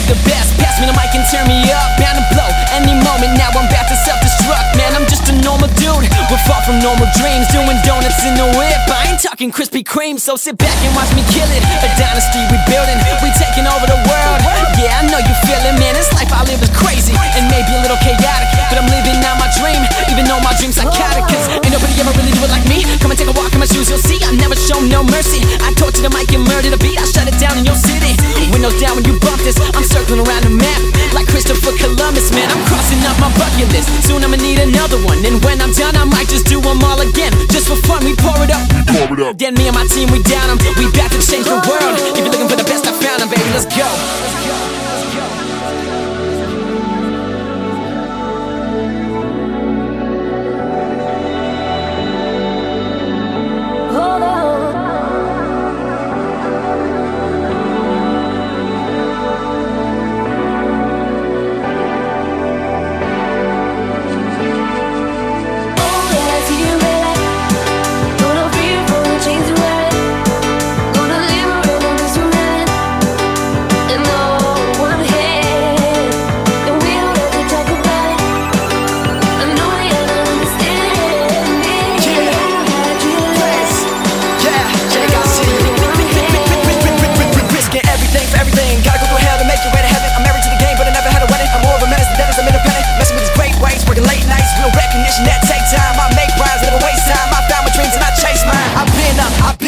can turn me the mic and tear me up, bound to blow any moment. Now I'm about to self-destruct, man. I'm just a normal dude. We're far from normal dreams, doing donuts in the whip. I ain't talking Krispy Kreme, so sit back and watch me kill it. A dynasty we building, we taking over the world. Yeah, I know you feel it, man. This life I live is crazy and maybe a little chaotic, but I'm living out my dream, even though my dreams psychotic. Cause ain't nobody ever really do it like me. Come and take a walk in my shoes, you'll see. I never show no mercy. I torture the mic and murder the beat. I shut it down in your city. Windows down when you bump this. I'm circling around the map like Christopher Columbus, man. I'm crossing off my bucket list. Soon I'ma need another one. And when I'm done, I might just do them all again. Just for fun, we pour it up. Pour it up. Then me and my team, we down them. We back to change the world. If you're looking for the best, I found them, baby. Let's go.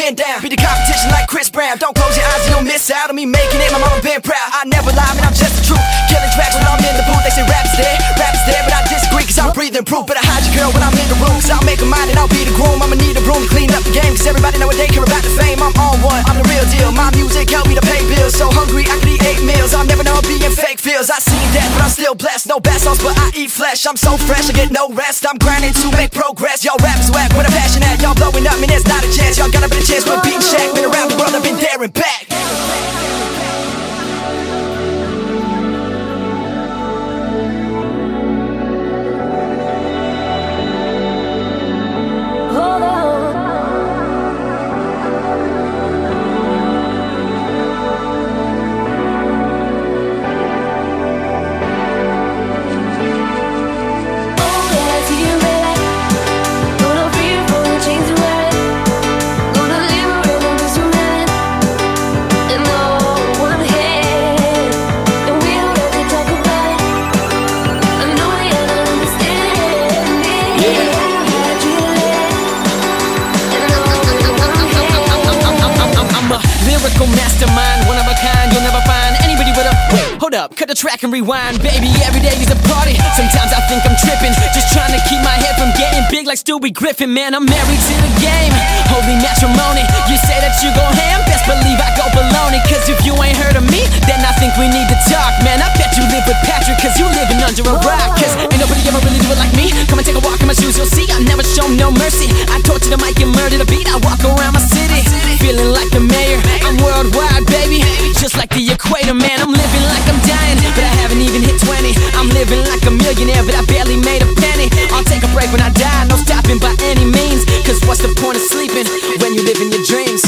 Up, down. Beat the competition like Chris Brown. Don't close your eyes, you'll miss out on me making it. My mama been proud. I never lie, man, I'm just the truth. Killing tracks when I'm in the booth. They say rap's dead, rap's dead, but I disagree cause I'm breathing proof. But I hide your girl when I'm in the room. Cause I'll make a mind and I'll be the groom. I'ma need a broom to clean up the game. Cause everybody nowadays care about the fame. I'm on one, I'm the real deal. My music help me to pay bills. So hungry, I could eat eight meals. I'll never know being fake feels. I seen that, but I'm still blessed. No bad sauce, but I eat flesh. I'm so fresh, I get no rest. I'm grinding to make progress. Y'all rappers whack, what a passion at. Y'all blowing up, man, there's not a chance. Y'all got a of chance with Beat Shack. Mastermind, one of a kind. You'll never find anybody with a. Wait, hold up, cut the track and rewind, baby. Every day is a party. Sometimes I think I'm tripping, just trying to keep my head from getting big like Stewie Griffin. Man, I'm married to the game. Holy matrimony. You say that you go ham, best believe I go baloney. Cause if you ain't heard of me, then I think we need to talk, man. I bet you live with Patrick, cause you living under a rock. Cause ain't nobody ever really do it like me. Equator, man. I'm living like I'm dying, but I haven't even hit 20. I'm living like a millionaire, but I barely made a penny. I'll take a break when I die, no stopping by any means. Cause what's the point of sleeping when you live in your dreams?